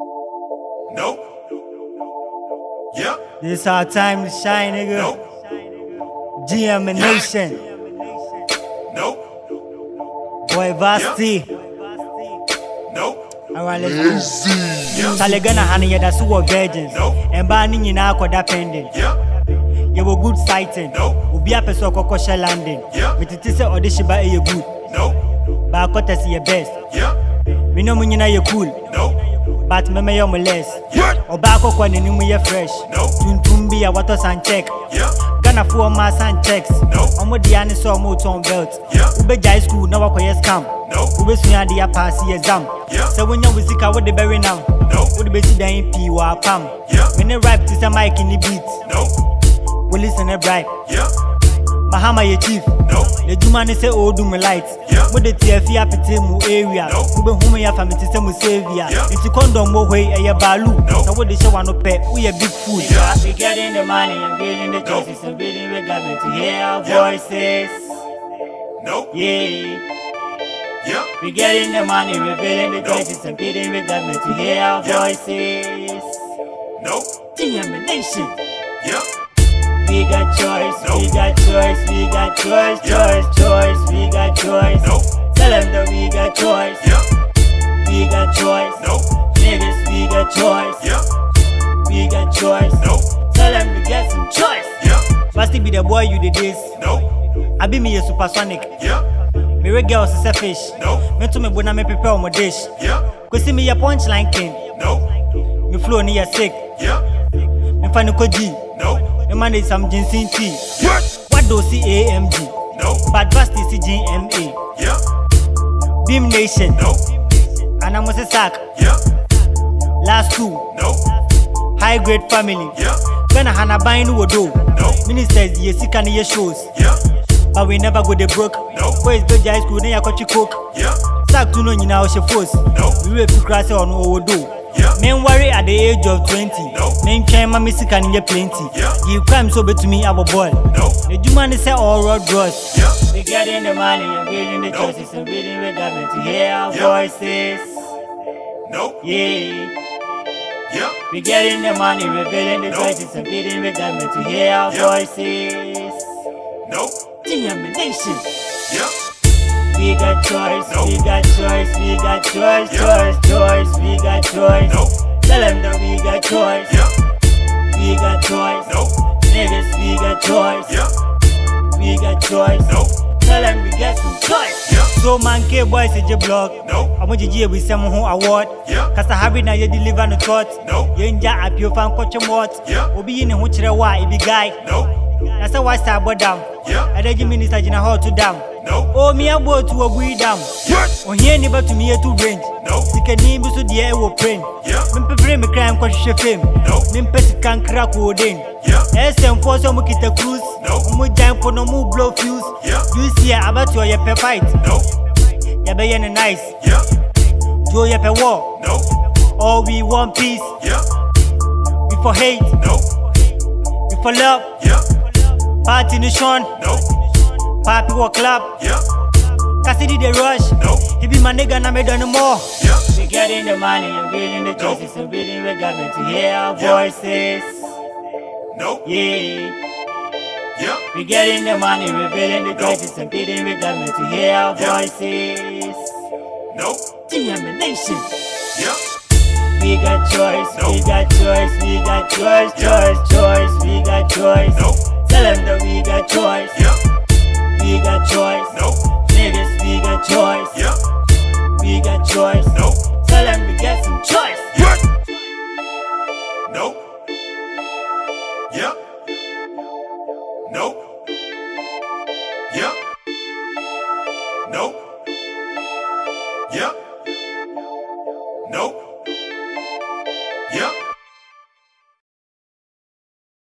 Nope. Yep. This our time to shine, nigga. Nope. GM and Nation. Nope. Boy, Vasti. Nope. Alright, let's go. Sale Ghana Hana, yeah, that's who are virgins. Nope. And banning you now, called pending. Yep. You were good sighting. Nope. Ubi a person koko shell landing. Yeah. Me titi se audition ba you good. Nope. Ba kota si your best. Yep. Me know me you cool. Nope. But me me you less. What? Oba koko ni ni you fresh. Nope. Tuntum bi a water san check. Yep. Ghana for my san checks. Nope. Omo di ani so mo ton belt. Yeah. Ube jai school na wakoye scam. Nope. Ube sunya di a pass exam. Yeah. Se wonya wizika wo de bury now. Nope. Wo de besi dan pi wa pam. Yeah. Me ne rap to say mic in the beat. Nope. We Mahama ye chief. Juma ne do me light. Yeah. Mo de tie fi apete mu area. No. Wo be hu me ya family say mu savior. Yeah. Nti condom mo hwe eye balu. No. So wo de show no pe, we a big fool. Yeah. We getting the money and building the choices and building the government to hear our voices. Nope. Yeah. Yep. We getting the money, we building the choices and building the government to hear our Yeah. voices. Nope. TM Nation. Yep. We got choice, No. we got choice, we got choice, Yeah. choice, choice, we got choice. Nope. Tell them that we got choice, Yep. we got choice. Nope. Niggas, we got choice, Yep. we got choice. Nope. Tell them we get some choice. Yep. First be the boy you did this. Nope. I be me a supersonic. Yep. Me we girls is a fish. Nope. Me to me bona me prepare my dish. Cause see me a punchline king. Nope. Me flow ni a sick. Yep. Me find ko G. Nope. Me man is some ginseng tea. What? What do see AMG? Nope. But fast is GMA. Yep. Beam Nation. Nope. And I'm a sack. Yep. Last two. Nope. High grade family. Yep. Ghana hana buying wodo. Nope. Ministers ye sick and ye shows. Yep. But we never go the broke. Nope. Boys go high school, then kochi coke. Yep. Sack to no nyina o she force. Nope. We will fi crash on wodo. Yep. Men worry at the age of 20. Nope. Men try ma me sick and ye plenty. Yep. Give crime so to me abo boy. Nope. The Juma say all road. Yep. We getting the money and building the Nope. choices and building the government to hear our Yep. voices. Nope. Yeah. Yep. We getting the money, we building the Nope. choices and building the government to hear our Yep. voices. Nope. TM Nation. Yep. We got choice, Nope. we got choice, we got choice, Yep. choice, choice, we got choice. Nope. Tell them that we got choice, Yep. we got choice. Nope. Niggas, we got choice, Yep. we got choice. Nope. Tell them we get some choice. Yep. So man, K boys is your blog. Nope. I'm going to with some who award. Yep. Cause I have it now you deliver no thought. Nope. You ain't up your fan coach what. Yep. Obi in who chire wa ibi guy. Nope. That's why I bought down. Yep. I did minister jina how to dam. Nope. Oh me a abo to a bui dam. What? Oh here never to me to range. Nope. Sikani bi so de e wo brain. Yep. Mpe frame crime kwa hwehwe fame. Nope. Mpe sika nkra ko den. Yep. SM force mo kita cruise. Nope. Mo jam for no mo blow fuse. Yep. You see about your pe fight. Nope. Ya be yen nice. Yep. Jo ya pe war. Nope. All we want peace. Yep. We for hate. Nope. We for love. Yep. Party nation. Nope. Papi wa club. Yep. Cassidy the rush. Nope. He be my nigga na me done more. Yep. We getting the money and building the choices and building the government to hear our voices. Nope. Yeah. Yep. We getting the money, we building the No. choices and building the government to hear our Yeah. voices. Nope. TM Nation. Yep. We got choice, No. we got choice, we got choice, Yeah. choice, choice, we got choice. Nope. Tell them that we got choice, Yep. We got choice. Nope. Niggas, we got choice, Yep. we got choice. Nope. Tell them we get some choice. What? Nope. Yep. Nope. Yep. Nope. Yep.